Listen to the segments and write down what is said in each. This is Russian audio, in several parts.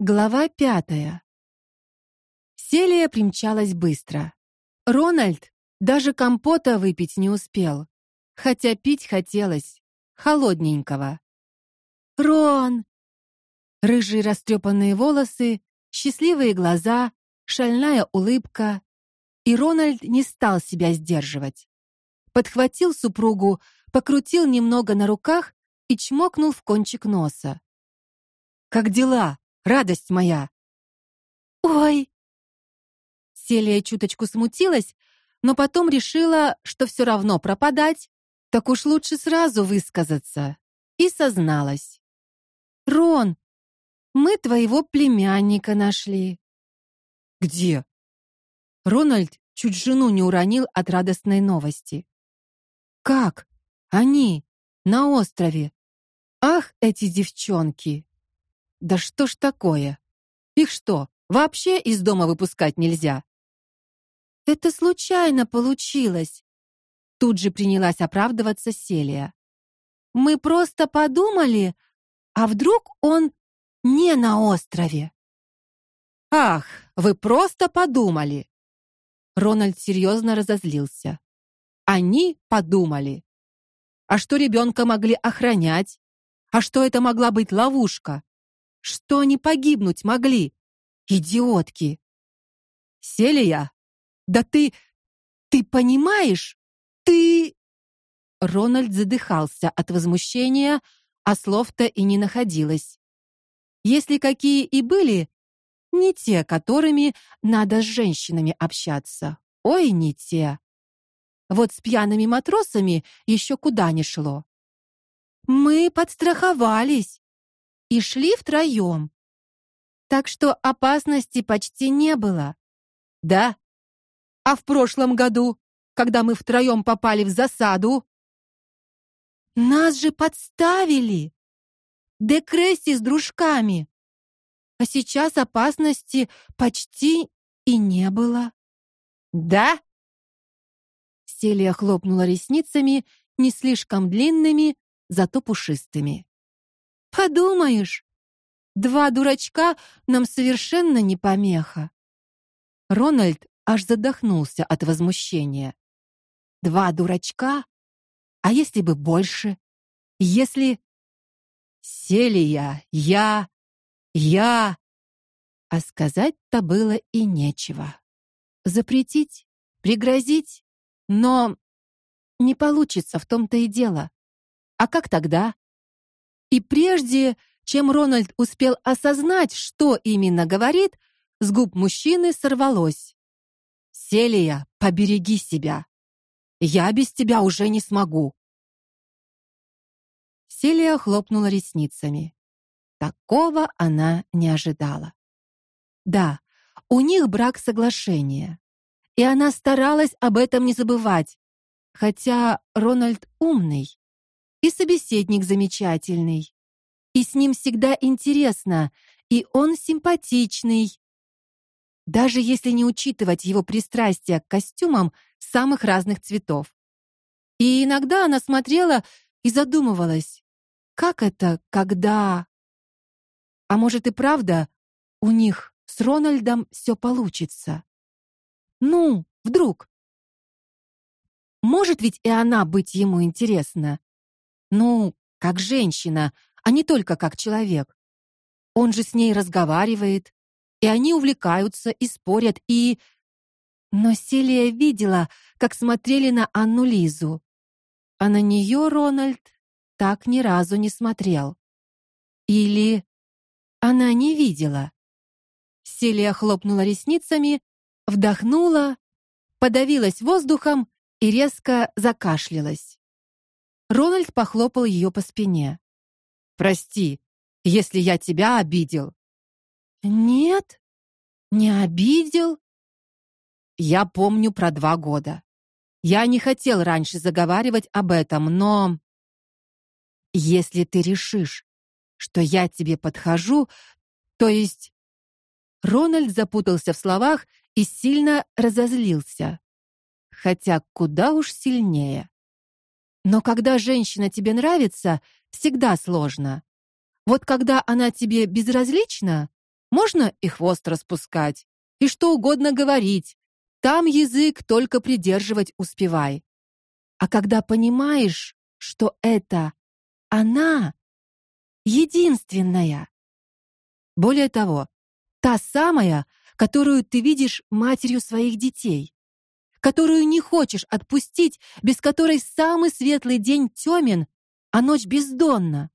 Глава пятая. Селия примчалась быстро. Рональд даже компота выпить не успел, хотя пить хотелось холодненького. Рон. Рыжие растрепанные волосы, счастливые глаза, шальная улыбка, и Рональд не стал себя сдерживать. Подхватил супругу, покрутил немного на руках и чмокнул в кончик носа. Как дела? Радость моя. Ой. Селия чуточку смутилась, но потом решила, что все равно пропадать, так уж лучше сразу высказаться, и созналась. Рон, мы твоего племянника нашли. Где? Рональд чуть жену не уронил от радостной новости. Как? Они на острове. Ах, эти девчонки. Да что ж такое? Их что, вообще из дома выпускать нельзя? Это случайно получилось. Тут же принялась оправдываться Селия. Мы просто подумали, а вдруг он не на острове? Ах, вы просто подумали. Рональд серьезно разозлился. Они подумали. А что ребенка могли охранять? А что это могла быть ловушка? Что они погибнуть могли? Идиотки. Селия, да ты ты понимаешь? Ты Рональд задыхался от возмущения, а слов-то и не находилось. Если какие и были, не те, которыми надо с женщинами общаться. Ой, не те. Вот с пьяными матросами еще куда ни шло. Мы подстраховались и шли втроем. Так что опасности почти не было. Да? А в прошлом году, когда мы втроем попали в засаду, нас же подставили. Декресси с дружками. А сейчас опасности почти и не было. Да? Селия хлопнула ресницами, не слишком длинными, зато пушистыми. Подумаешь, два дурачка нам совершенно не помеха. Рональд аж задохнулся от возмущения. Два дурачка? А если бы больше? Если Селия, я, я, а сказать-то было и нечего. Запретить, пригрозить, но не получится в том-то и дело. А как тогда? И прежде, чем Рональд успел осознать, что именно говорит, с губ мужчины сорвалось: "Селия, побереги себя. Я без тебя уже не смогу". Селия хлопнула ресницами. Такого она не ожидала. Да, у них брак соглашения. И она старалась об этом не забывать. Хотя Рональд умный и собеседник замечательный. И с ним всегда интересно, и он симпатичный. Даже если не учитывать его пристрастие к костюмам самых разных цветов. И иногда она смотрела и задумывалась: как это, когда А может и правда у них с Рональдом все получится? Ну, вдруг может ведь и она быть ему интересна. Ну, как женщина, а не только как человек. Он же с ней разговаривает, и они увлекаются и спорят, и Но Селия видела, как смотрели на Анну Лизу. А на нее Рональд так ни разу не смотрел. Или она не видела. Селия хлопнула ресницами, вдохнула, подавилась воздухом и резко закашлялась. Рональд похлопал ее по спине. Прости, если я тебя обидел. Нет, не обидел. Я помню про два года. Я не хотел раньше заговаривать об этом, но если ты решишь, что я тебе подхожу, то есть Рональд запутался в словах и сильно разозлился. Хотя куда уж сильнее. Но когда женщина тебе нравится, всегда сложно. Вот когда она тебе безразлична, можно и хвост распускать, и что угодно говорить. Там язык только придерживать успевай. А когда понимаешь, что это она единственная. Более того, та самая, которую ты видишь матерью своих детей, которую не хочешь отпустить, без которой самый светлый день тёмен, а ночь бездонна.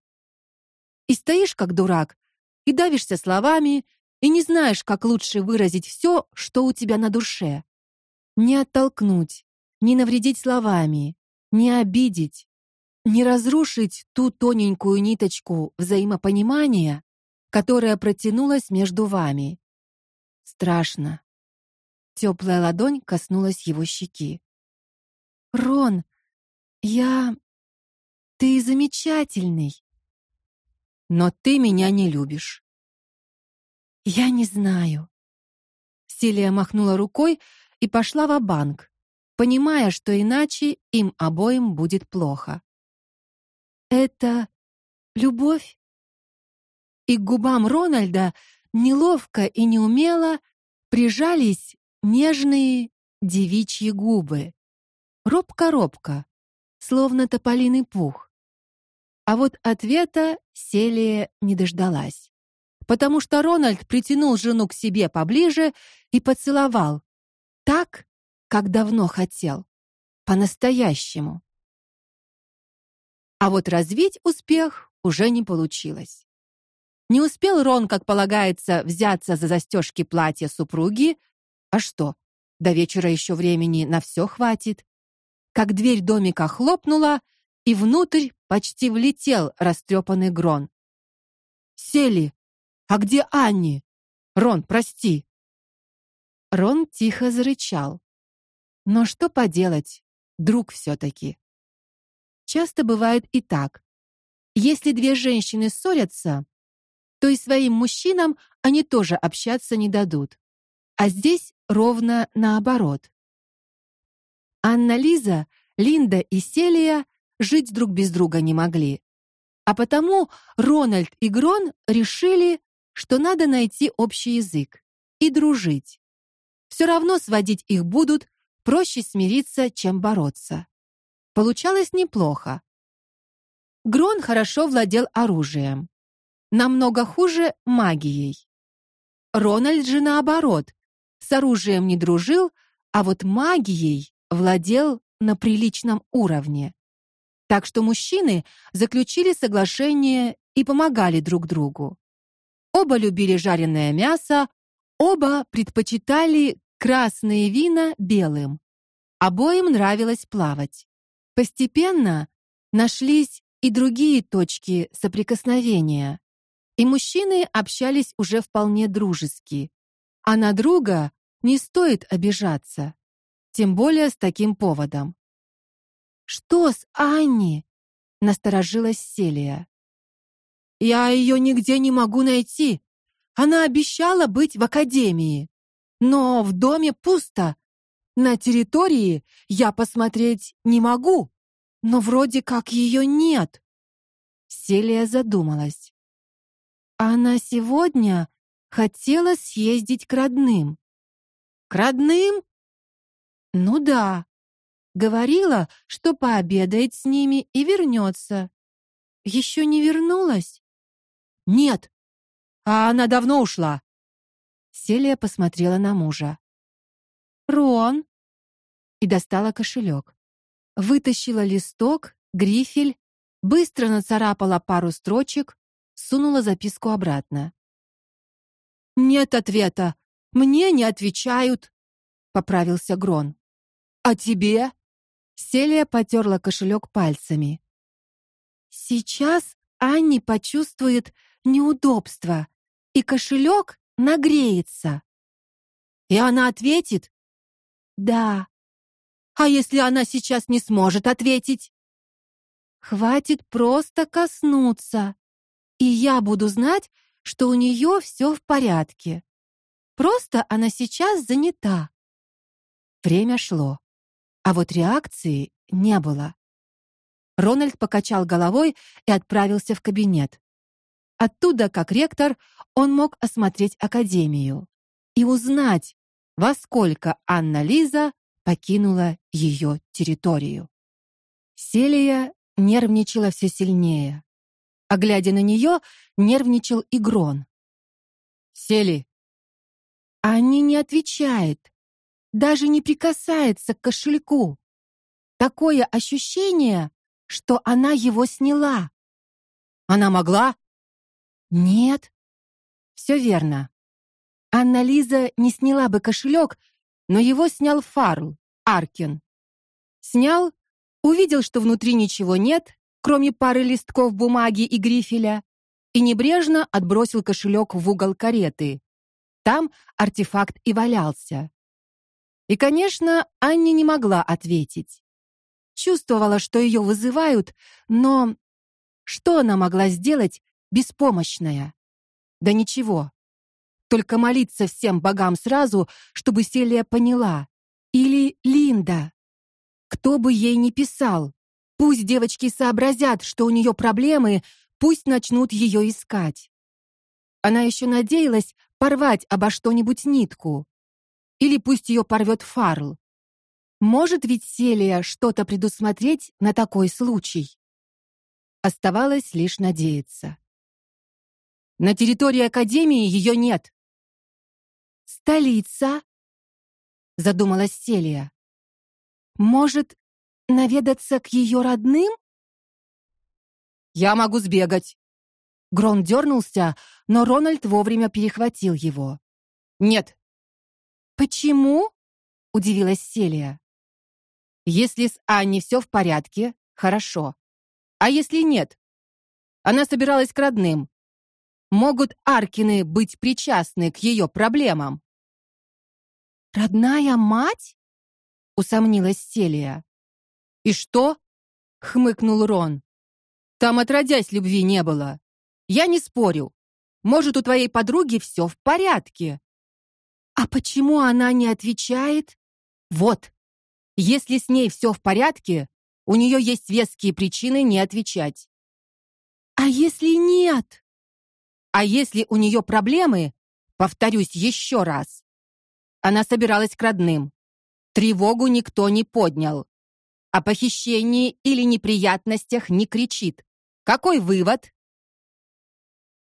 И стоишь как дурак, и давишься словами, и не знаешь, как лучше выразить все, что у тебя на душе. Не оттолкнуть, не навредить словами, не обидеть, не разрушить ту тоненькую ниточку взаимопонимания, которая протянулась между вами. Страшно. Теплая ладонь коснулась его щеки. Рон, я ты замечательный. Но ты меня не любишь. Я не знаю. Селия махнула рукой и пошла в банк понимая, что иначе им обоим будет плохо. Это любовь. И к губам Рональда неловко и неумело прижались нежные девичьи губы. Робко-робко, словно тополиный пух. А вот ответа Селия не дождалась, потому что Рональд притянул жену к себе поближе и поцеловал так, как давно хотел. По-настоящему. А вот развить успех уже не получилось. Не успел Рон, как полагается, взяться за застежки платья супруги, а что? До вечера еще времени на все хватит. Как дверь домика хлопнула, и внутрь почти влетел растрепанный Грон. Сели. А где Анни? Рон, прости. Рон тихо зарычал. Но что поделать, друг все таки Часто бывает и так. Если две женщины ссорятся, то и своим мужчинам они тоже общаться не дадут. А здесь ровно наоборот. Анна Лиза, Линда и Селия жить друг без друга не могли. А потому Рональд и Грон решили, что надо найти общий язык и дружить. Все равно сводить их будут Проще смириться, чем бороться. Получалось неплохо. Грон хорошо владел оружием, намного хуже магией. Рональд же наоборот, с оружием не дружил, а вот магией владел на приличном уровне. Так что мужчины заключили соглашение и помогали друг другу. Оба любили жареное мясо, оба предпочитали красные вина белым. Обоим нравилось плавать. Постепенно нашлись и другие точки соприкосновения. И мужчины общались уже вполне дружески. А на друга не стоит обижаться, тем более с таким поводом. Что с Анни? насторожилась Селия. Я ее нигде не могу найти. Она обещала быть в академии. Но в доме пусто. На территории я посмотреть не могу, но вроде как ее нет. Селия задумалась. Она сегодня хотела съездить к родным. К родным? Ну да. Говорила, что пообедает с ними и вернется. Еще не вернулась? Нет. А она давно ушла. Селия посмотрела на мужа. "Рон" и достала кошелек. Вытащила листок, грифель, быстро нацарапала пару строчек, сунула записку обратно. Нет ответа. Мне не отвечают, поправился Грон. А тебе? Селия потерла кошелек пальцами. Сейчас Анни почувствует неудобство, и кошелек нагреется. И она ответит: "Да". А если она сейчас не сможет ответить? Хватит просто коснуться, и я буду знать, что у нее все в порядке. Просто она сейчас занята. Время шло, а вот реакции не было. Рональд покачал головой и отправился в кабинет. Оттуда, как ректор, он мог осмотреть академию и узнать, во сколько Анна Лиза покинула ее территорию. Селия нервничала все сильнее. А глядя на нее, нервничал и Грон. Сели. Анни не отвечает, даже не прикасается к кошельку. Такое ощущение, что она его сняла. Она могла? Нет. Все верно. Анна Лиза не сняла бы кошелек, но его снял Фарл, Аркин. Снял, увидел, что внутри ничего нет, кроме пары листков бумаги и грифеля, и небрежно отбросил кошелек в угол кареты. Там артефакт и валялся. И, конечно, Анне не могла ответить. Чувствовала, что ее вызывают, но что она могла сделать беспомощная? Да ничего только молиться всем богам сразу, чтобы Селия поняла. Или Линда. Кто бы ей ни писал, пусть девочки сообразят, что у нее проблемы, пусть начнут ее искать. Она еще надеялась порвать обо что-нибудь нитку. Или пусть ее порвет Фарл. Может ведь Селия что-то предусмотреть на такой случай. Оставалось лишь надеяться. На территории академии ее нет. Столица? Задумалась Селия. Может, наведаться к ее родным? Я могу сбегать. Грон дернулся, но Рональд вовремя перехватил его. Нет. Почему? удивилась Селия. Если с Аней все в порядке, хорошо. А если нет? Она собиралась к родным. Могут Аркины быть причастны к ее проблемам? Родная мать? усомнилась Селия. И что? хмыкнул Рон. Там отродясь любви не было. Я не спорю. Может, у твоей подруги все в порядке. А почему она не отвечает? Вот. Если с ней все в порядке, у нее есть веские причины не отвечать. А если нет? А если у нее проблемы, повторюсь еще раз, она собиралась к родным. Тревогу никто не поднял. О похищении или неприятностях не кричит. Какой вывод?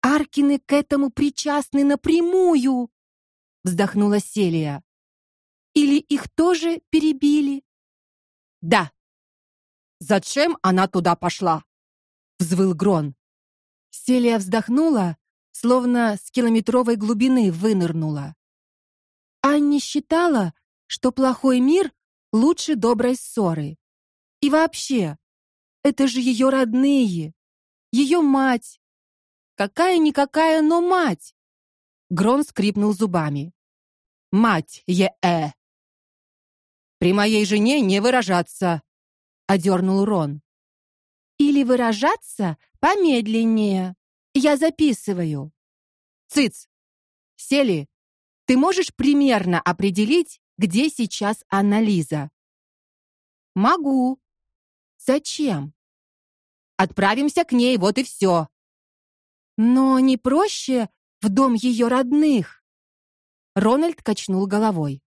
Аркины к этому причастны напрямую, вздохнула Селия. Или их тоже перебили? Да. Зачем она туда пошла? взвыл Грон. Селия вздохнула, словно с километровой глубины вынырнула. Анни считала, что плохой мир лучше доброй ссоры. И вообще, это же ее родные, ее мать. Какая никакая, но мать. Грон скрипнул зубами. Мать е-э. При моей жене не выражаться, одернул Рон. Или выражаться помедленнее. Я записываю. Цыц. Сели, ты можешь примерно определить, где сейчас Анна Лиза? Могу. Зачем? Отправимся к ней, вот и все. Но не проще в дом ее родных. Рональд качнул головой.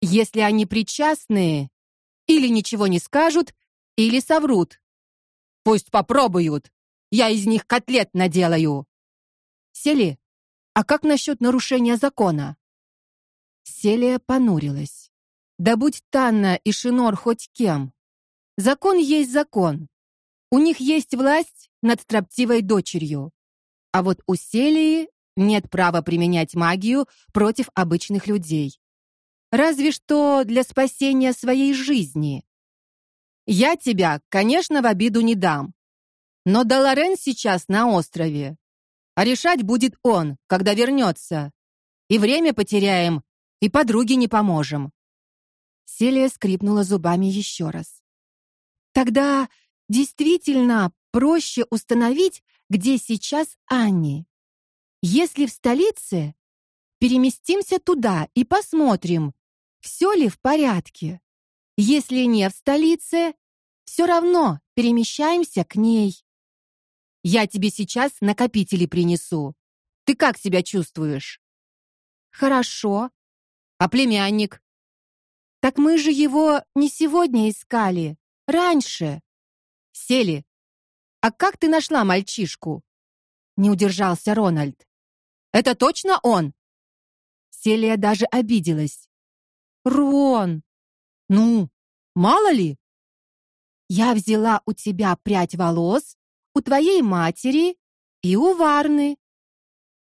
Если они причастны, или ничего не скажут, или соврут. Пусть попробуют. Я из них котлет наделаю. Сели, а как насчет нарушения закона? Селия понурилась. Да будь Танна и Шинор хоть кем. Закон есть закон. У них есть власть над строптивой дочерью. А вот у Селии нет права применять магию против обычных людей. Разве что для спасения своей жизни. Я тебя, конечно, в обиду не дам. Но Даларен сейчас на острове. А решать будет он, когда вернется. И время потеряем, и подруге не поможем. Селия скрипнула зубами еще раз. Тогда действительно проще установить, где сейчас Анни. Если в столице, переместимся туда и посмотрим, все ли в порядке. Если не в столице, все равно перемещаемся к ней. Я тебе сейчас накопители принесу. Ты как себя чувствуешь? Хорошо. А племянник? Так мы же его не сегодня искали, раньше. Сели. А как ты нашла мальчишку? Не удержался Рональд. Это точно он? Селия даже обиделась. Рон, ну, мало ли. Я взяла у тебя прядь волос, у твоей матери и у Варны.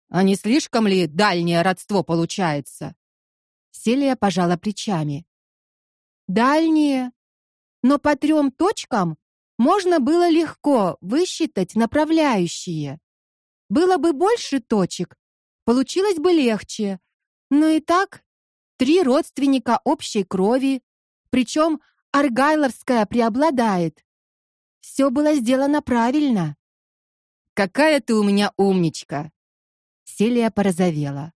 А не слишком ли дальнее родство получается? Селия пожала плечами. Дальнее, но по трем точкам можно было легко высчитать направляющие. Было бы больше точек, получилось бы легче. Но и так три родственника общей крови, причем Аргайловская преобладает. Все было сделано правильно. Какая ты у меня умничка. Селия порозовела.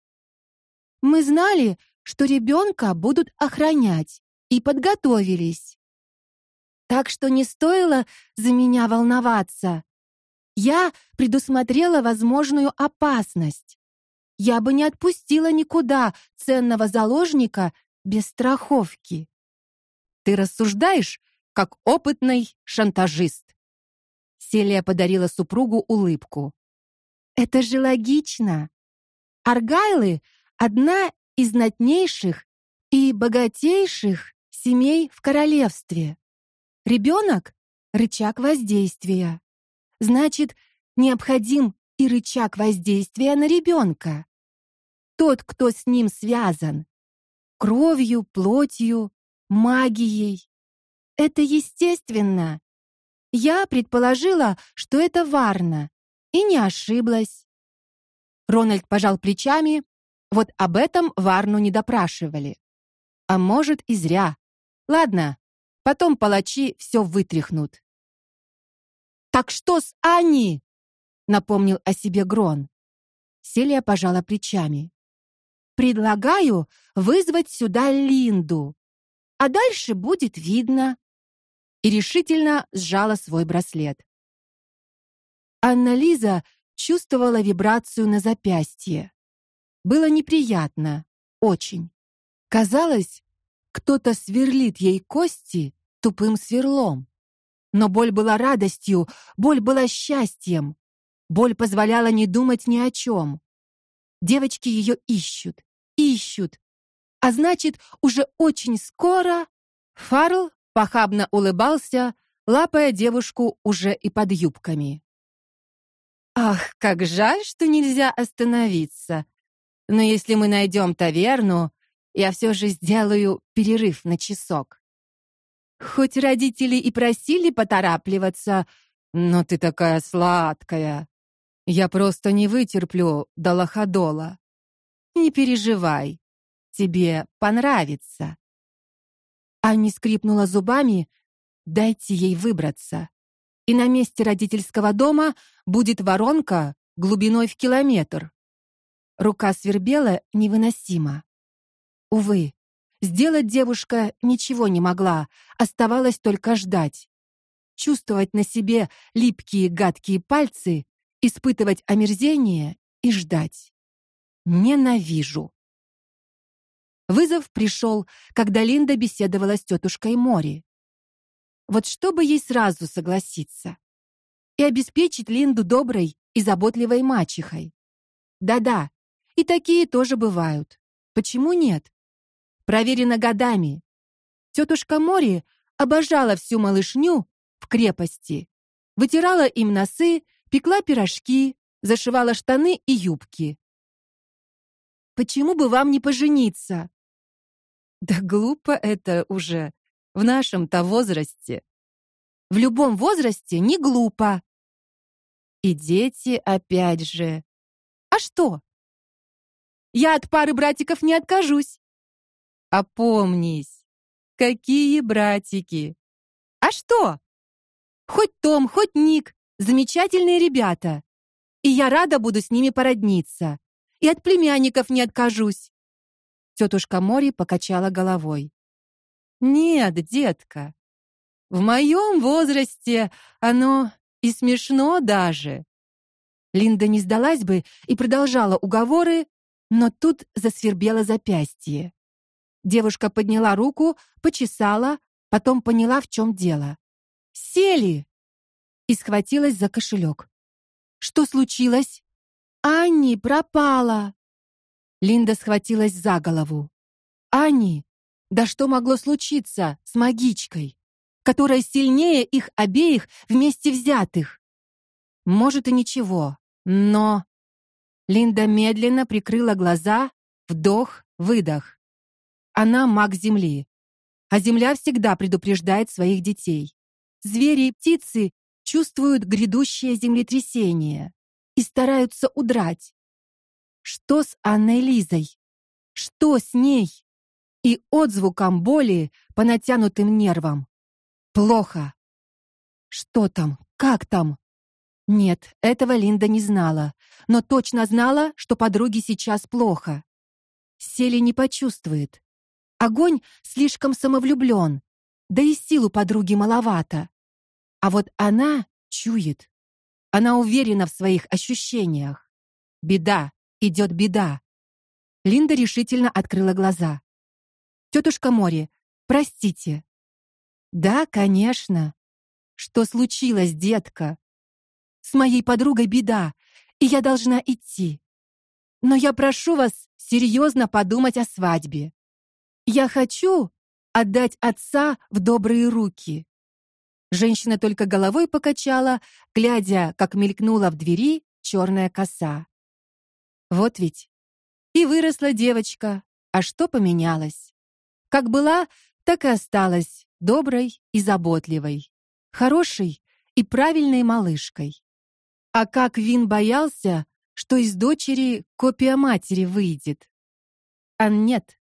Мы знали, что ребенка будут охранять, и подготовились. Так что не стоило за меня волноваться. Я предусмотрела возможную опасность. Я бы не отпустила никуда ценного заложника без страховки. Ты рассуждаешь как опытный шантажист. Селия подарила супругу улыбку. Это же логично. Аргайлы одна из знатнейших и богатейших семей в королевстве. Ребенок — рычаг воздействия. Значит, необходим и рычаг воздействия на ребенка. Тот, кто с ним связан. Кровью, плотью, магией. Это естественно. Я предположила, что это Варна, и не ошиблась. Рональд пожал плечами. Вот об этом Варну не допрашивали. А может, и зря. Ладно, Потом палачи все вытряхнут. Так что с Анни? напомнил о себе Грон. Селия пожала плечами. Предлагаю вызвать сюда Линду. А дальше будет видно. И решительно сжала свой браслет. Анна Лиза чувствовала вибрацию на запястье. Было неприятно, очень. Казалось, кто-то сверлит ей кости тупым сверлом. Но боль была радостью, боль была счастьем. Боль позволяла не думать ни о чем. Девочки ее ищут, ищут. А значит, уже очень скоро Фарл похабно улыбался, лапая девушку уже и под юбками. Ах, как жаль, что нельзя остановиться. Но если мы найдем таверну, я все же сделаю перерыв на часок. Хоть родители и просили поторапливаться, но ты такая сладкая. Я просто не вытерплю до лоходола. Не переживай, тебе понравится. Анни скрипнула зубами. Дайте ей выбраться. И на месте родительского дома будет воронка глубиной в километр. Рука свербела невыносимо. Увы, сделать девушка ничего не могла, оставалось только ждать. Чувствовать на себе липкие гадкие пальцы, испытывать омерзение и ждать. Ненавижу. Вызов пришел, когда Линда беседовала с тетушкой Мори. Вот чтобы ей сразу согласиться и обеспечить Линду доброй и заботливой мачехой. Да-да, и такие тоже бывают. Почему нет? Проверено годами. Тетушка Мори обожала всю малышню в крепости. Вытирала им носы, пекла пирожки, зашивала штаны и юбки. Почему бы вам не пожениться? Да глупо это уже в нашем-то возрасте. В любом возрасте не глупо. И дети опять же. А что? Я от пары братиков не откажусь. Опомнись. Какие братики? А что? Хоть Том, хоть Ник, замечательные ребята. И я рада буду с ними породниться. И от племянников не откажусь. Тетушка Мори покачала головой. Нет, детка. В моем возрасте оно И смешно даже. Линда не сдалась бы и продолжала уговоры, но тут засвербело запястье. Девушка подняла руку, почесала, потом поняла, в чем дело. Сели и схватилась за кошелек. Что случилось? Анни пропала. Линда схватилась за голову. Анни, да что могло случиться с магичкой, которая сильнее их обеих вместе взятых? Может и ничего, но Линда медленно прикрыла глаза, вдох, выдох. Она маг земли, а земля всегда предупреждает своих детей. Звери и птицы чувствуют грядущее землетрясение и стараются удрать. Что с Анной Лизой? Что с ней? И отзвуком боли по натянутым нервам. Плохо. Что там? Как там? Нет, этого Линда не знала, но точно знала, что подруге сейчас плохо. Сели не почувствует. Огонь слишком самовлюблен, да и силу подруги маловато. А вот она чует. Она уверена в своих ощущениях. Беда, идет беда. Линда решительно открыла глаза. Тетушка Мори, простите. Да, конечно. Что случилось, детка? С моей подругой беда, и я должна идти. Но я прошу вас серьезно подумать о свадьбе. Я хочу отдать отца в добрые руки. Женщина только головой покачала, глядя, как мелькнула в двери черная коса. Вот ведь и выросла девочка, а что поменялось? Как была, так и осталась доброй и заботливой, хорошей и правильной малышкой. А как Вин боялся, что из дочери копия матери выйдет. А нет.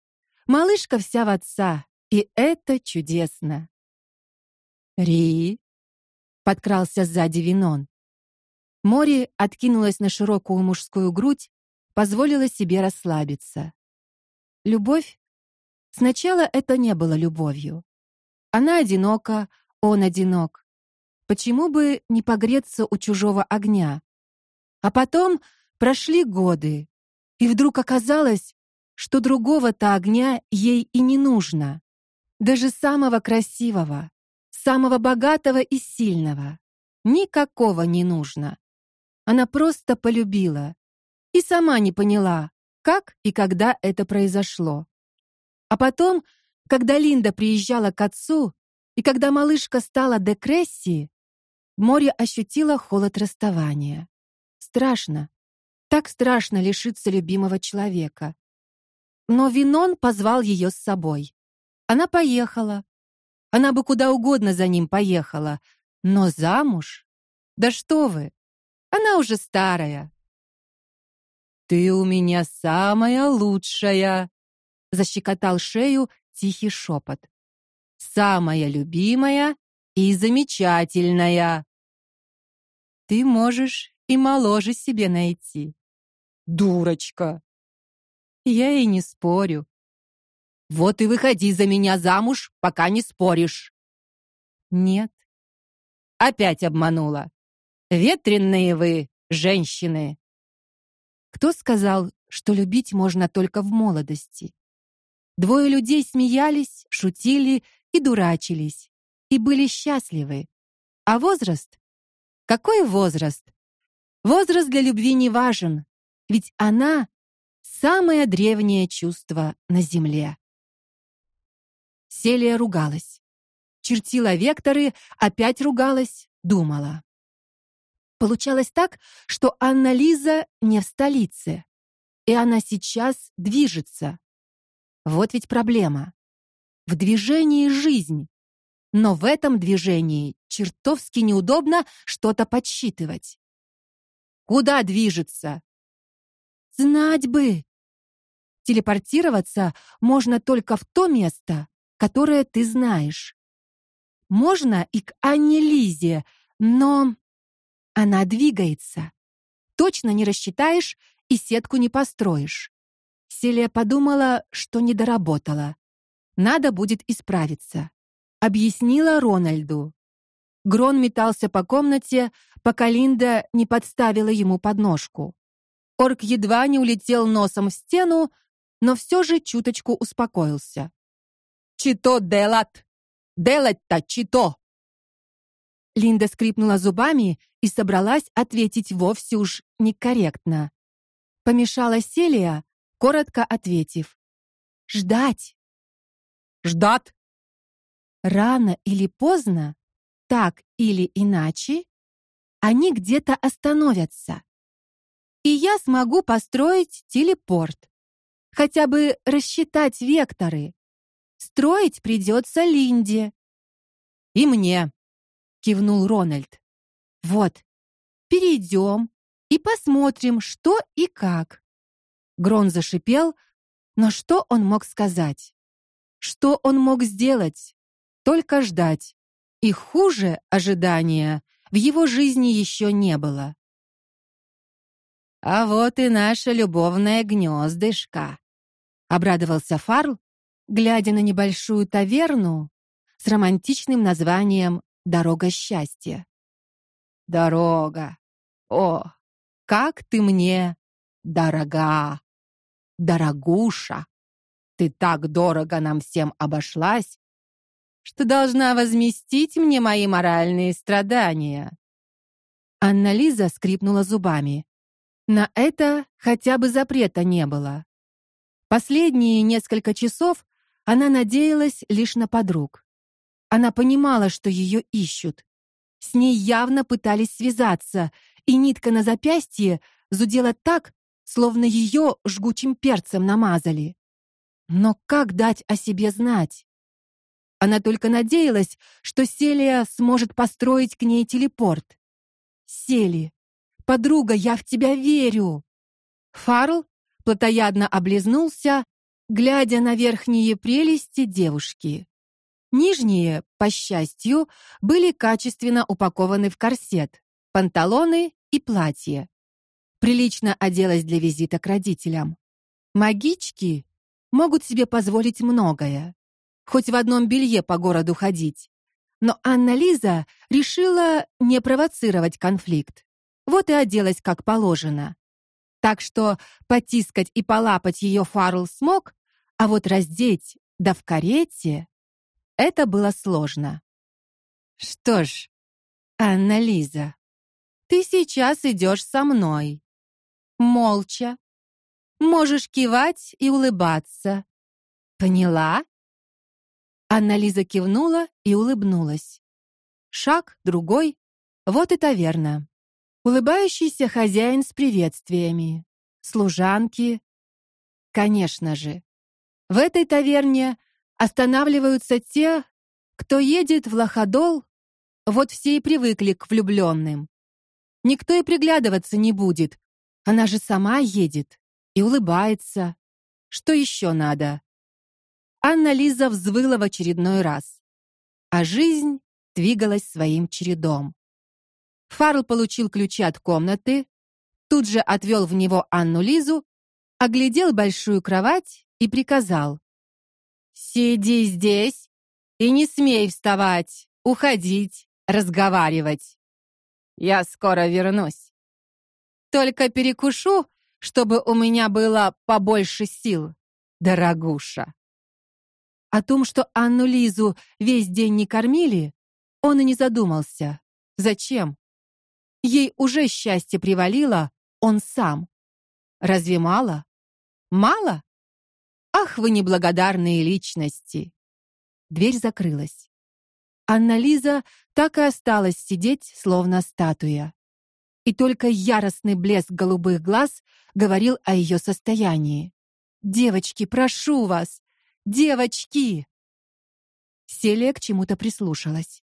Малышка вся в отца, и это чудесно. Ри подкрался сзади Винон. Мори откинулась на широкую мужскую грудь, позволила себе расслабиться. Любовь? Сначала это не было любовью. Она одинока, он одинок. Почему бы не погреться у чужого огня? А потом прошли годы, и вдруг оказалось, что другого-то огня ей и не нужно. Даже самого красивого, самого богатого и сильного. Никакого не нужно. Она просто полюбила и сама не поняла, как и когда это произошло. А потом, когда Линда приезжала к отцу, и когда малышка стала Декресси, Море ощутила холод расставания. Страшно. Так страшно лишиться любимого человека. Но Винон позвал ее с собой. Она поехала. Она бы куда угодно за ним поехала, но замуж? Да что вы? Она уже старая. Ты у меня самая лучшая, защекотал шею тихий шепот. Самая любимая и замечательная. Ты можешь и моложе себе найти. Дурочка. Я и не спорю. Вот и выходи за меня замуж, пока не споришь. Нет. Опять обманула. Ветренные вы, женщины. Кто сказал, что любить можно только в молодости? Двое людей смеялись, шутили и дурачились и были счастливы. А возраст какой возраст? Возраст для любви не важен, ведь она самое древнее чувство на земле. Селия ругалась. Чертила векторы, опять ругалась, думала. Получалось так, что Анна Лиза не в столице, и она сейчас движется. Вот ведь проблема. В движении жизнь. Но в этом движении чертовски неудобно что-то подсчитывать. Куда движется? Знать бы. Телепортироваться можно только в то место, которое ты знаешь. Можно и к Анне Лизе, но она двигается. Точно не рассчитаешь и сетку не построишь. Селия подумала, что не доработала. Надо будет исправиться. Объяснила Рональду. Грон метался по комнате, пока Линда не подставила ему подножку. Орк едва не улетел носом в стену, но все же чуточку успокоился. «Чито делат! Делать-то чито!» Линда скрипнула зубами и собралась ответить вовсе уж некорректно. Помешала Селия, коротко ответив: "Ждать". "Ждать". Рано или поздно, так или иначе, они где-то остановятся. И я смогу построить телепорт. Хотя бы рассчитать векторы. Строить придется Линде. И мне, кивнул Рональд. Вот. Перейдем и посмотрим, что и как. Грон зашипел, но что он мог сказать? Что он мог сделать? Только ждать. И хуже ожидания в его жизни еще не было. А вот и наша любовная гнездышко. Обрадовался Фарл, глядя на небольшую таверну с романтичным названием Дорога счастья. Дорога. О, как ты мне дорога. Дорогуша. Ты так дорого нам всем обошлась, что должна возместить мне мои моральные страдания. Анна Лиза скрипнула зубами. На это хотя бы запрета не было. Последние несколько часов она надеялась лишь на подруг. Она понимала, что ее ищут. С ней явно пытались связаться, и нитка на запястье зудела так, словно ее жгучим перцем намазали. Но как дать о себе знать? Она только надеялась, что Селия сможет построить к ней телепорт. Сели, подруга, я в тебя верю. Фарл плотоядно облизнулся, глядя на верхние прелести девушки. Нижние, по счастью, были качественно упакованы в корсет, панталоны и платье. Прилично оделась для визита к родителям. Магички могут себе позволить многое, хоть в одном белье по городу ходить. Но Анна Лиза решила не провоцировать конфликт. Вот и оделась как положено. Так что потискать и полапать ее Фарл смог, а вот раздеть да в карете это было сложно. Что ж, Анна Лиза, ты сейчас идешь со мной. Молча. Можешь кивать и улыбаться. Поняла? Анна Лиза кивнула и улыбнулась. Шаг, другой. Вот и таверна. Улыбающийся хозяин с приветствиями, служанки. Конечно же. В этой таверне Останавливаются те, кто едет в Лоходол, вот все и привыкли к влюбленным. Никто и приглядываться не будет. Она же сама едет и улыбается. Что еще надо? Анна Лиза взвыла в очередной раз. А жизнь двигалась своим чередом. Фарл получил ключи от комнаты, тут же отвел в него Анну Лизу, оглядел большую кровать и приказал: Сиди здесь и не смей вставать, уходить, разговаривать. Я скоро вернусь. Только перекушу, чтобы у меня было побольше сил, дорогуша. О том, что Анну Лизу весь день не кормили, он и не задумался. Зачем? Ей уже счастье привалило, он сам. Разве мало? Мало? Ах, вы неблагодарные личности. Дверь закрылась. Анна Лиза так и осталась сидеть, словно статуя. И только яростный блеск голубых глаз говорил о ее состоянии. Девочки, прошу вас, девочки. Селия чему-то прислушалась.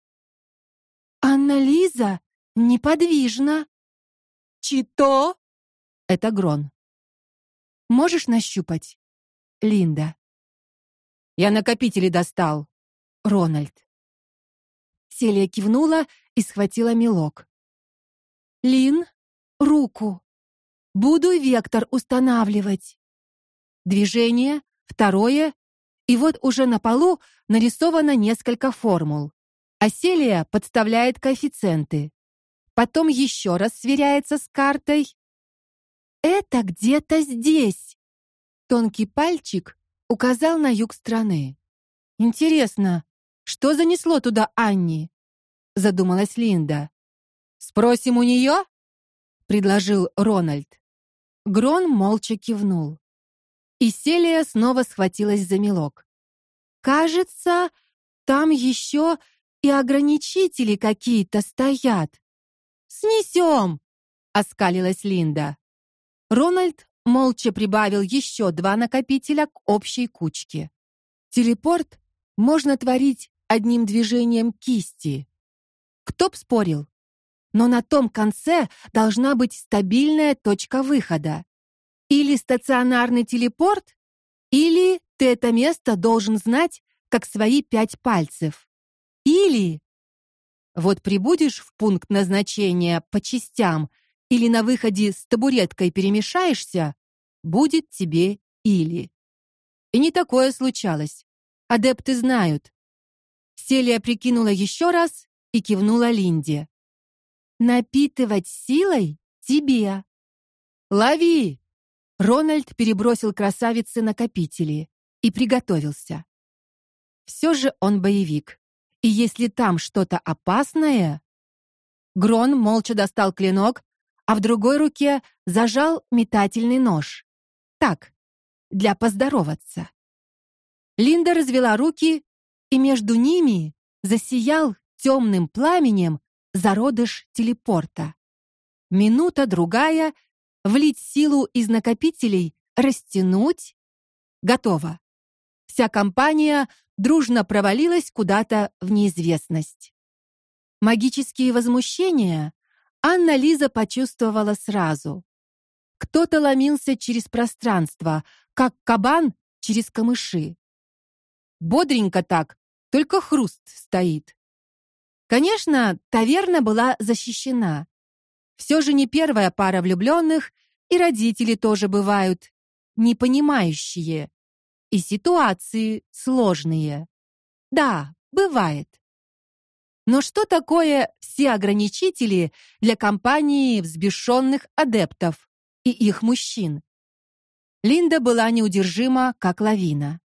Анна Лиза неподвижна. Чито? Это Грон. Можешь нащупать? Линда. Я накопители достал. Рональд. Селия кивнула и схватила мелок. Лин, руку. Буду вектор устанавливать. Движение, второе, и вот уже на полу нарисовано несколько формул. Аселия подставляет коэффициенты. Потом еще раз сверяется с картой. Это где-то здесь. Тонкий пальчик указал на юг страны. Интересно, что занесло туда Анни? задумалась Линда. Спросим у нее?» — предложил Рональд. Грон молча кивнул. И Селия снова схватилась за мелок. Кажется, там еще и ограничители какие-то стоят. Снесем!» — оскалилась Линда. Рональд молча прибавил еще два накопителя к общей кучке. Телепорт можно творить одним движением кисти. Кто б спорил? Но на том конце должна быть стабильная точка выхода. Или стационарный телепорт, или ты это место должен знать как свои пять пальцев. Или вот прибудешь в пункт назначения по частям или на выходе с табуреткой перемешаешься, будет тебе или. И не такое случалось. Адепты знают. Селия прикинула еще раз и кивнула Линде. Напитывать силой тебе. Лови. Рональд перебросил красавице накопители и приготовился. Все же он боевик. И если там что-то опасное, Грон молча достал клинок, а в другой руке зажал метательный нож. Так, для поздороваться. Линда развела руки, и между ними засиял темным пламенем зародыш телепорта. Минута другая, влить силу из накопителей, растянуть. Готово. Вся компания дружно провалилась куда-то в неизвестность. Магические возмущения Анна Лиза почувствовала сразу. Кто-то ломился через пространство, как кабан через камыши. Бодренько так, только хруст стоит. Конечно, таверна была защищена. Все же не первая пара влюбленных, и родители тоже бывают непонимающие, и ситуации сложные. Да, бывает. Но что такое все ограничители для компании взбешенных адептов и их мужчин? Линда была неудержима, как лавина.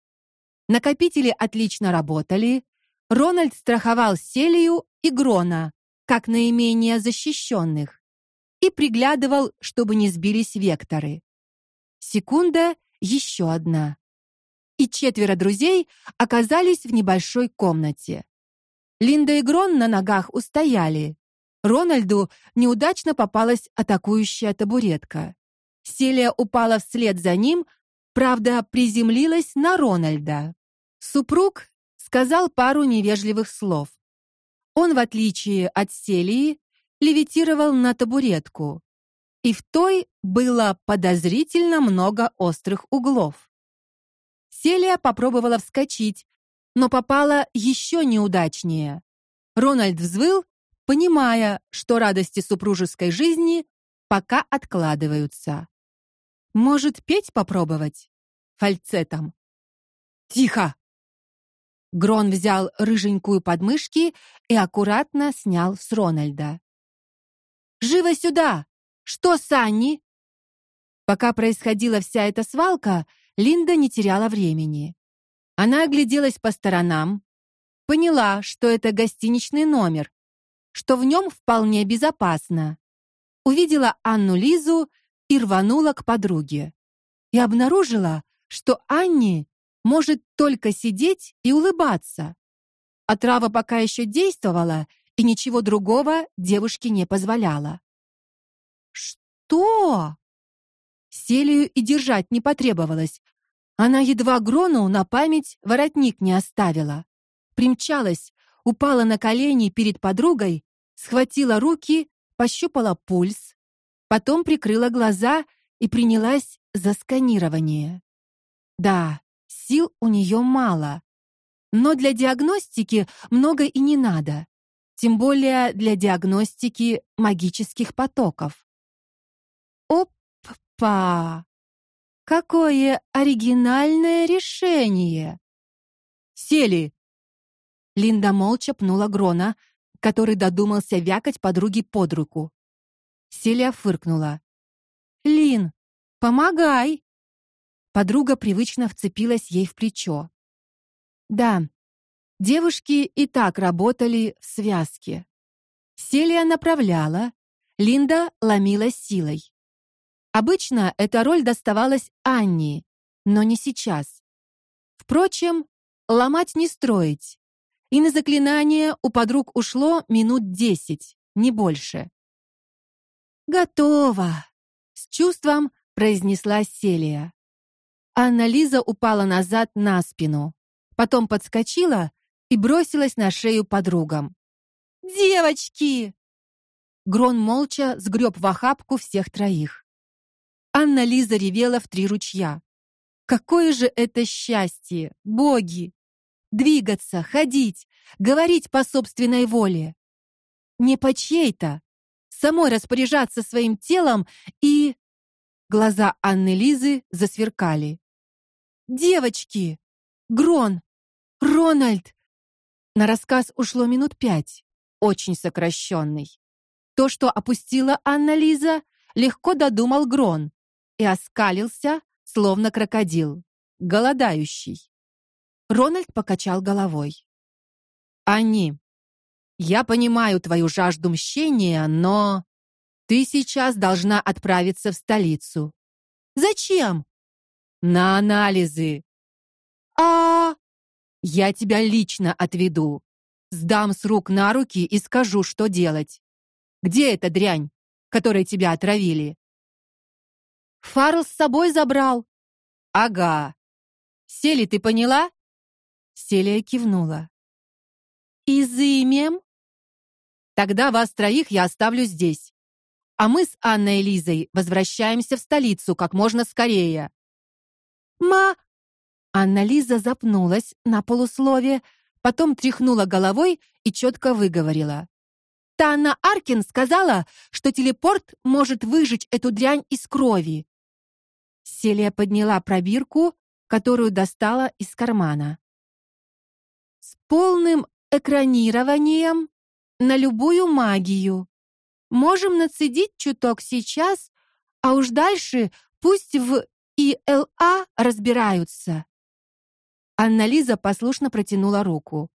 Накопители отлично работали, Рональд страховал Селию и Грона, как наименее защищенных, и приглядывал, чтобы не сбились векторы. Секунда, еще одна. И четверо друзей оказались в небольшой комнате. Линда и Грон на ногах устояли. Рональду неудачно попалась атакующая табуретка. Селия упала вслед за ним, правда, приземлилась на Рональда. Супруг сказал пару невежливых слов. Он, в отличие от Селии, левитировал на табуретку, и в той было подозрительно много острых углов. Селия попробовала вскочить, но попала еще неудачнее. Рональд взвыл, понимая, что радости супружеской жизни пока откладываются. Может, петь попробовать фальцетом? Тихо, Грон взял рыженькую подмышки и аккуратно снял с Рональда. Живо сюда. Что с Анни? Пока происходила вся эта свалка, Линда не теряла времени. Она огляделась по сторонам, поняла, что это гостиничный номер, что в нем вполне безопасно. Увидела Анну Лизу и рванула к подруге. И обнаружила, что Анни может только сидеть и улыбаться. А трава пока еще действовала, и ничего другого девушке не позволяла. Что? Селию и держать не потребовалось. Она едва Грону на память воротник не оставила. Примчалась, упала на колени перед подругой, схватила руки, пощупала пульс, потом прикрыла глаза и принялась за сканирование. Да, Сил у нее мало. Но для диагностики много и не надо. Тем более для диагностики магических потоков. Опа! Какое оригинальное решение. Сели. Линда молча пнула Грона, который додумался вякать подруге под руку. Селия фыркнула. "Лин, помогай". Подруга привычно вцепилась ей в плечо. Да. Девушки и так работали в связке. Селия направляла, Линда ломила силой. Обычно эта роль доставалась Анне, но не сейчас. Впрочем, ломать не строить. И на заклинание у подруг ушло минут десять, не больше. Готово, с чувством произнесла Селия. Анна Лиза упала назад на спину, потом подскочила и бросилась на шею подругам. Девочки! Грон молча сгреб в охапку всех троих. Анна Лиза ревела в три ручья. Какое же это счастье, боги! Двигаться, ходить, говорить по собственной воле. Не по чьей-то, самой распоряжаться своим телом и Глаза Анны Лизы засверкали. Девочки, Грон, Рональд. На рассказ ушло минут пять, очень сокращенный. То, что опустила Анна Лиза, легко додумал Грон и оскалился, словно крокодил, голодающий. Рональд покачал головой. Анни, я понимаю твою жажду мщения, но ты сейчас должна отправиться в столицу. Зачем? На анализы. А я тебя лично отведу. Сдам с рук на руки и скажу, что делать. Где эта дрянь, которой тебя отравили? Фарл с собой забрал. Ага. Сели, ты поняла? Селия кивнула. Изымем? Тогда вас троих я оставлю здесь. А мы с Анной и Лизой возвращаемся в столицу как можно скорее. Ма Анна Лиза запнулась на полуслове, потом тряхнула головой и четко выговорила: "Тана Аркин сказала, что телепорт может выжечь эту дрянь из крови". Селия подняла пробирку, которую достала из кармана. С полным экранированием на любую магию. Можем нацедить чуток сейчас, а уж дальше пусть в ИЛА разбираются. Анна-Лиза послушно протянула руку.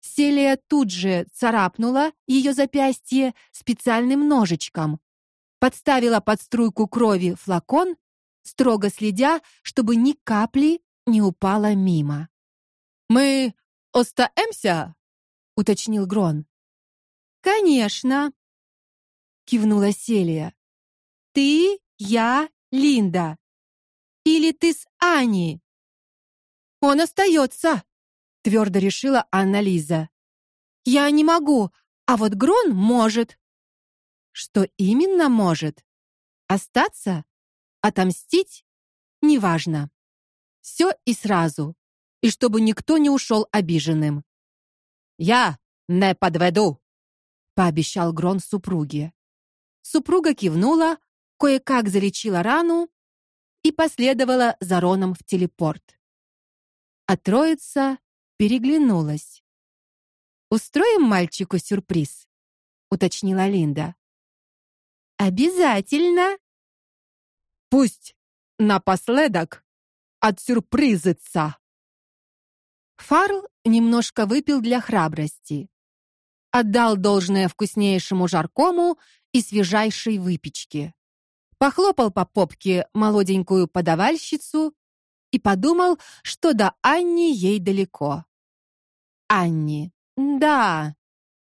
Селия тут же царапнула ее запястье специальным ножичком, подставила под струйку крови флакон, строго следя, чтобы ни капли не упало мимо. Мы остаемся? уточнил Грон. Конечно, кивнула Селия. Ты, я, Линда. Или ты с Аней? Он остается, твердо решила Анна Лиза. Я не могу, а вот Грон может. Что именно может? Остаться? Отомстить? Неважно. Все и сразу, и чтобы никто не ушел обиженным. Я не подведу, пообещал Грон супруге. Супруга кивнула, кое-как залечила рану и последовала за Роном в телепорт. А троица переглянулась. Устроим мальчику сюрприз, уточнила Линда. Обязательно. Пусть напоследок от сюрпризится. Фарл немножко выпил для храбрости. Отдал должное вкуснейшему жаркому и свежайшей выпечки. Похлопал по попке молоденькую подавальщицу и подумал, что до Анни ей далеко. Анни. Да.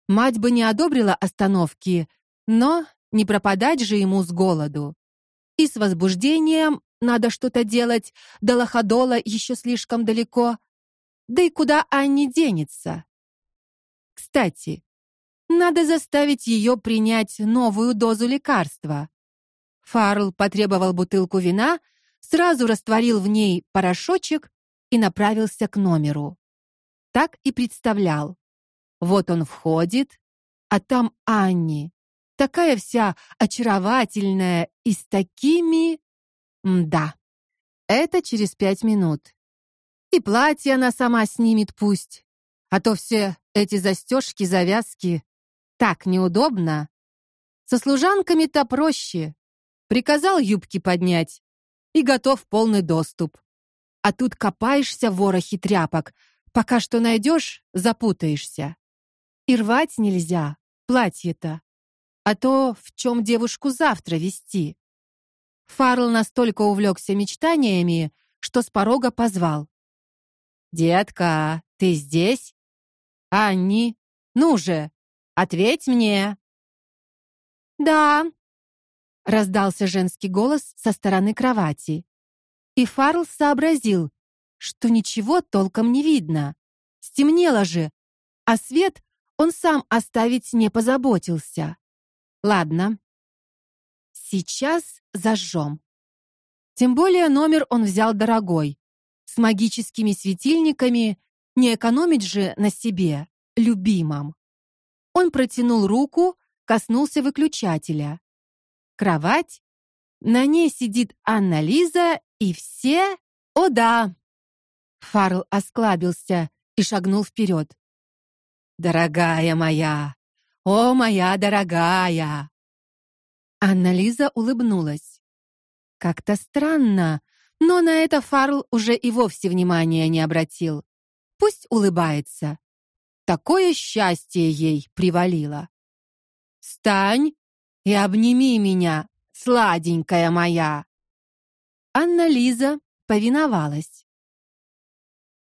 Мать бы не одобрила остановки, но не пропадать же ему с голоду. И с возбуждением надо что-то делать, до лоходола еще слишком далеко. Да и куда Анни денется? Кстати, надо заставить ее принять новую дозу лекарства. Фарл потребовал бутылку вина, сразу растворил в ней порошочек и направился к номеру. Так и представлял. Вот он входит, а там Анни, такая вся очаровательная и с такими Да. Это через пять минут. И платье она сама снимет пусть. А то все эти застежки, завязки так неудобно. Со служанками-то проще. Приказал юбки поднять и готов полный доступ. А тут копаешься в ворохе тряпок, пока что найдешь, запутаешься. И рвать нельзя, платье-то. А то в чем девушку завтра вести? Фарл настолько увлекся мечтаниями, что с порога позвал. «Детка, ты здесь? Анни, ну же, ответь мне!» «Да», — раздался женский голос со стороны кровати. И Фарл сообразил, что ничего толком не видно. Стемнело же, а свет он сам оставить не позаботился. Ладно. Сейчас зажжем. Тем более номер он взял дорогой, с магическими светильниками, не экономить же на себе, любимом. Он протянул руку, коснулся выключателя. Кровать, на ней сидит Анна Лиза и все, о да. Фарл осклабился и шагнул вперед. Дорогая моя, о моя дорогая. Анна Лиза улыбнулась. Как-то странно, но на это Фарл уже и вовсе внимания не обратил. Пусть улыбается. Такое счастье ей привалило. Встань и обними меня, сладенькая моя. Анна Лиза повиновалась.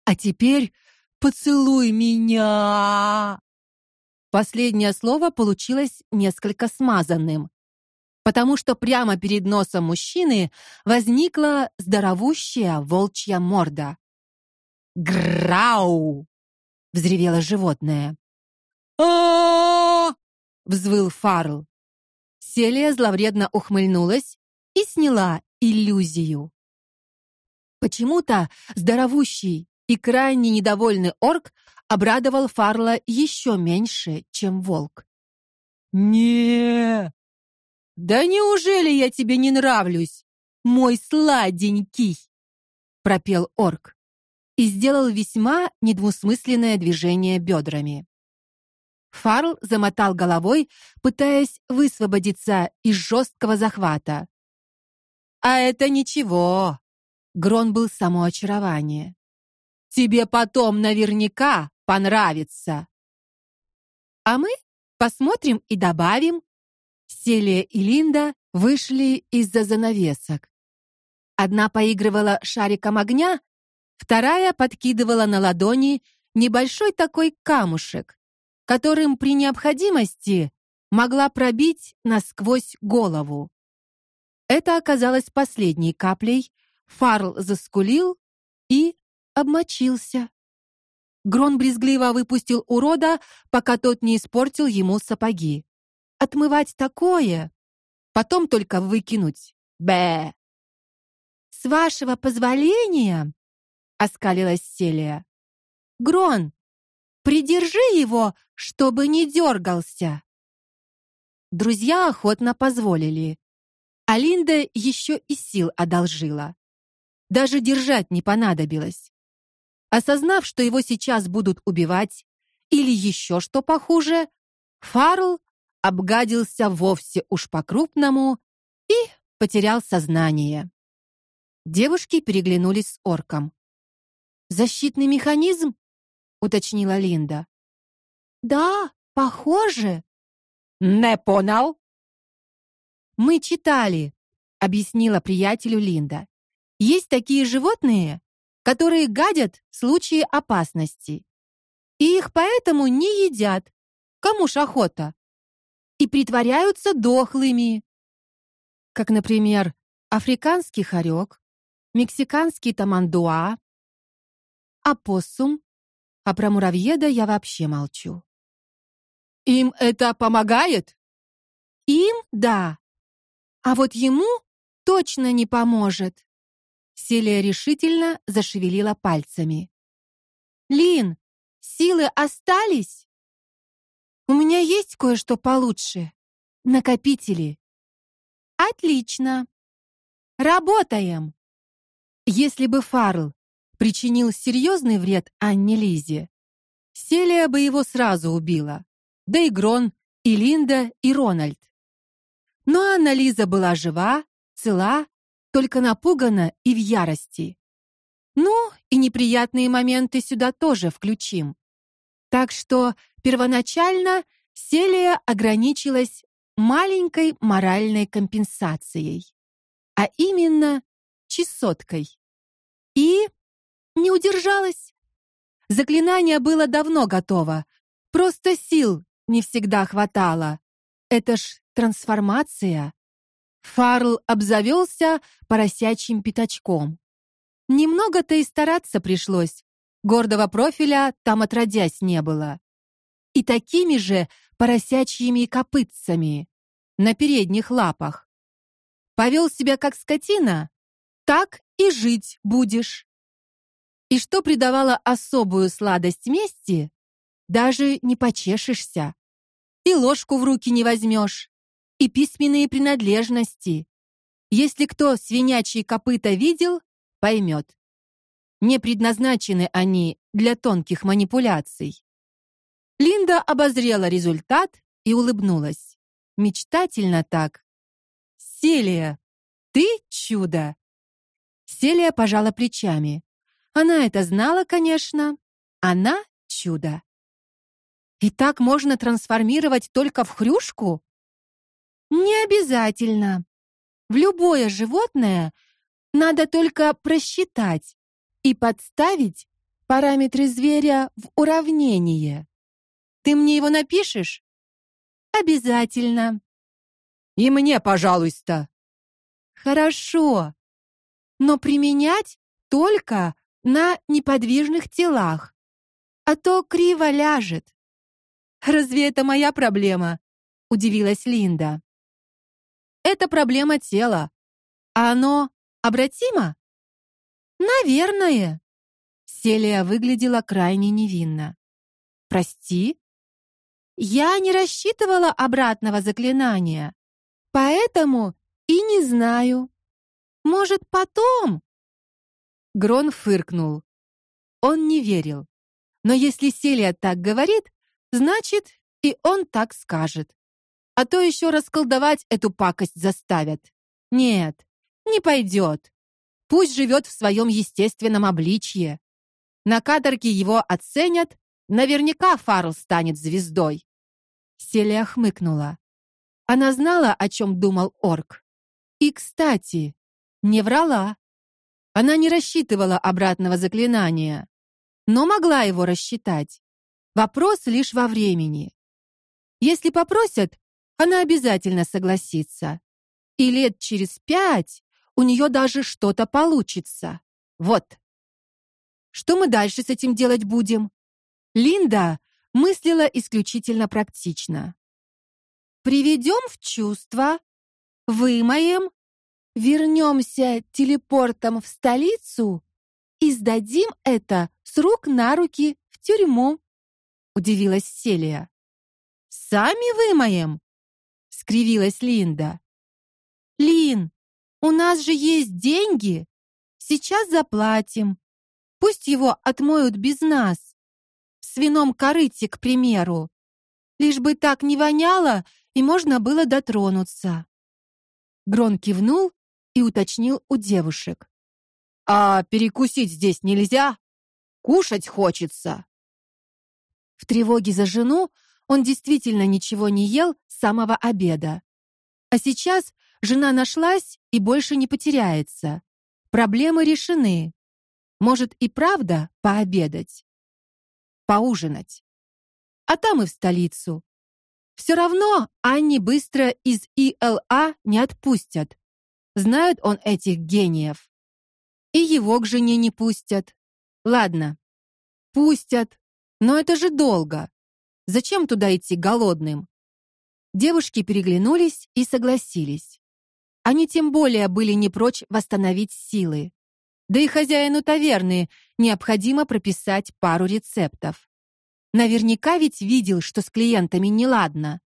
А теперь поцелуй меня. Последнее слово получилось несколько смазанным потому что прямо перед носом мужчины возникла здоровущая волчья морда. Грау! взревело животное. А! взвыл Фарл. Селия зловредно ухмыльнулась и сняла иллюзию. Почему-то здоровущий и крайне недовольный орк обрадовал Фарла еще меньше, чем волк. Не! Да неужели я тебе не нравлюсь, мой сладенький? пропел орк и сделал весьма недвусмысленное движение бедрами. Фарл замотал головой, пытаясь высвободиться из жесткого захвата. А это ничего. Грон был само очарование. Тебе потом наверняка понравится. А мы посмотрим и добавим, Селия и Линда вышли из-за занавесок. Одна поигрывала шариком огня, вторая подкидывала на ладони небольшой такой камушек, которым при необходимости могла пробить насквозь голову. Это оказалось последней каплей. Фарл заскулил и обмочился. Грон брезгливо выпустил урода, пока тот не испортил ему сапоги отмывать такое, потом только выкинуть. Б. С вашего позволения, оскалилась Селия. Грон, придержи его, чтобы не дергался. Друзья охотно позволили. Алинда еще и сил одолжила. Даже держать не понадобилось. Осознав, что его сейчас будут убивать или еще что похуже, Фарл обгадился вовсе уж по-крупному и потерял сознание. Девушки переглянулись с орком. Защитный механизм? уточнила Линда. Да, похоже. Не понял. Мы читали, объяснила приятелю Линда. Есть такие животные, которые гадят в случае опасности. И их поэтому не едят. Кому ж охота? и притворяются дохлыми. Как, например, африканский хорек, мексиканский тамандуа, опоссум, а про муравьеда я вообще молчу. Им это помогает? Им да. А вот ему точно не поможет. Селия решительно зашевелила пальцами. Лин, силы остались? У меня есть кое-что получше. Накопители. Отлично. Работаем. Если бы Фарл причинил серьезный вред Анне Лизе, Селия бы его сразу убила. Да и Грон, и Линда, и Рональд. Но Анна-Лиза была жива, цела, только напугана и в ярости. Ну, и неприятные моменты сюда тоже включим. Так что первоначально Селия ограничилась маленькой моральной компенсацией, а именно чесоткой. И не удержалась. Заклинание было давно готово, просто сил не всегда хватало. Это ж трансформация. Фарл обзавелся поросячьим пятачком. Немного-то и стараться пришлось. Гордого профиля там отродясь не было. И такими же поросячьими копытцами на передних лапах. Повел себя как скотина, так и жить будешь. И что придавало особую сладость мести, даже не почешешься. И ложку в руки не возьмешь, и письменные принадлежности. Если кто свинячьи копыта видел, поймет. Не предназначены они для тонких манипуляций. Линда обозрела результат и улыбнулась. Мечтательно так. Селия, ты чудо. Селия пожала плечами. Она это знала, конечно. Она чудо. И так можно трансформировать только в хрюшку? Не обязательно. В любое животное надо только просчитать и подставить параметры зверя в уравнение. Ты мне его напишешь? Обязательно. И мне, пожалуйста. Хорошо. Но применять только на неподвижных телах, а то криво ляжет. Разве это моя проблема? удивилась Линда. Это проблема тела. А оно обратимо? Наверное. Селия выглядела крайне невинно. Прости? Я не рассчитывала обратного заклинания, поэтому и не знаю. Может, потом? Грон фыркнул. Он не верил. Но если Селия так говорит, значит, и он так скажет. А то еще расколдовать эту пакость заставят. Нет, не пойдет. Пусть живет в своем естественном обличье. На каторге его оценят, Наверняка Фарл станет звездой. Селия хмыкнула. Она знала, о чем думал орк. И, кстати, не врала. Она не рассчитывала обратного заклинания, но могла его рассчитать. Вопрос лишь во времени. Если попросят, она обязательно согласится. И лет через пять у нее даже что-то получится. Вот. Что мы дальше с этим делать будем? Линда мыслила исключительно практично. Приведем в чувство, вымоем, вернемся телепортом в столицу и сдадим это с рук на руки в тюрьму, удивилась Селия. Сами вымоем, скривилась Линда. Лин, у нас же есть деньги. Сейчас заплатим. Пусть его отмоют без нас свином корыте, к примеру. Лишь бы так не воняло и можно было дотронуться. Грон кивнул и уточнил у девушек: "А перекусить здесь нельзя? Кушать хочется". В тревоге за жену он действительно ничего не ел с самого обеда. А сейчас жена нашлась и больше не потеряется. Проблемы решены. Может и правда пообедать поужинать. А там и в столицу. Все равно Анни быстро из ИЛА не отпустят. Знают он этих гениев. И его к жене не пустят. Ладно. Пустят, но это же долго. Зачем туда идти голодным? Девушки переглянулись и согласились. Они тем более были не прочь восстановить силы. Да и хозяину таверны необходимо прописать пару рецептов. Наверняка ведь видел, что с клиентами неладно.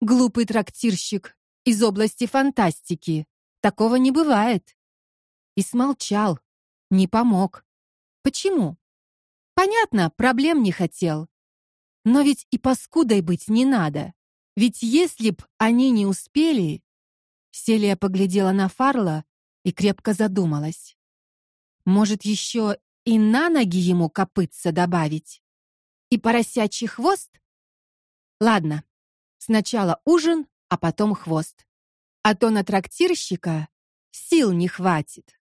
Глупый трактирщик из области фантастики. Такого не бывает. И смолчал, не помог. Почему? Понятно, проблем не хотел. Но ведь и паскудой быть не надо. Ведь если б они не успели, Селия поглядела на Фарла и крепко задумалась. Может, еще и на ноги ему копытца добавить? И поросячий хвост? Ладно. Сначала ужин, а потом хвост. А то на трактирщика сил не хватит.